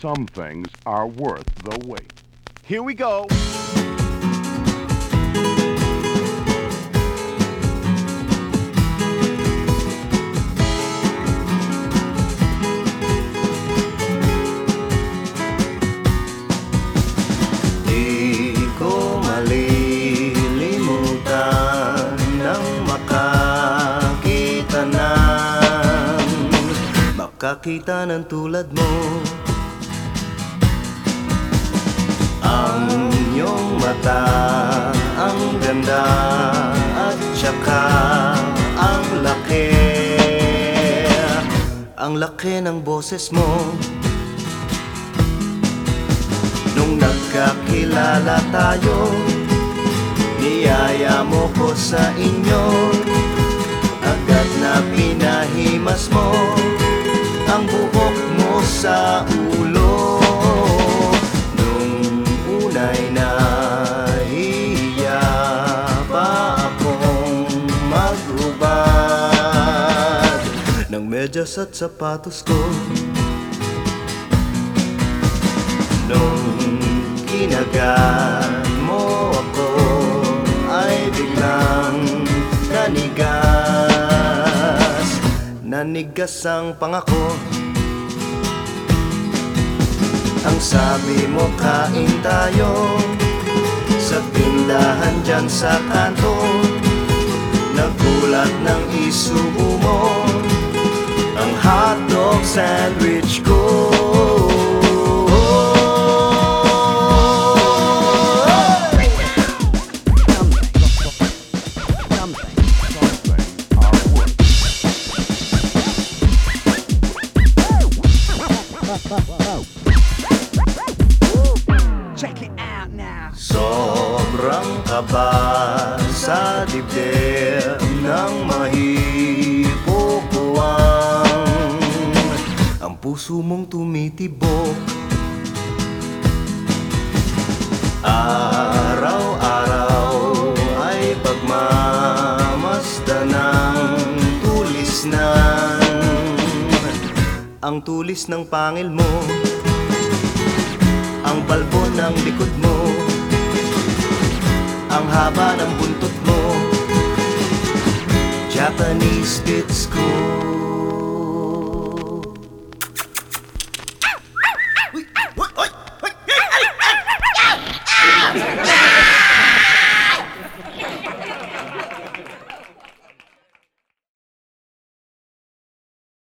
some things are worth the wait. Here we go. Makakita ng tulad mo mata, ang ganda at saka ang laki. Ang laki ng boses mo. Nung nagkakilala tayo Niyaya mo ko sa inyo. Agad na pinahimas mo Ang buhok mo sa medyas at sapatos ko. Nung kinagat mo ako ay biglang nanigas. Nanigas ang pangako. Ang sabi mo kain tayo Sa tindahan dyan sa kanto. Nagulat ng isubo mo hot dog sandwich go. Check it out now. Sobrang kaba sa dibdib puso mong tumitibok Araw-araw ay pagmamasdan ng tulis ng Ang tulis ng pangil mo. Ang balbo ng likod mo. Ang haba ng buntot mo. Japanese Spitz School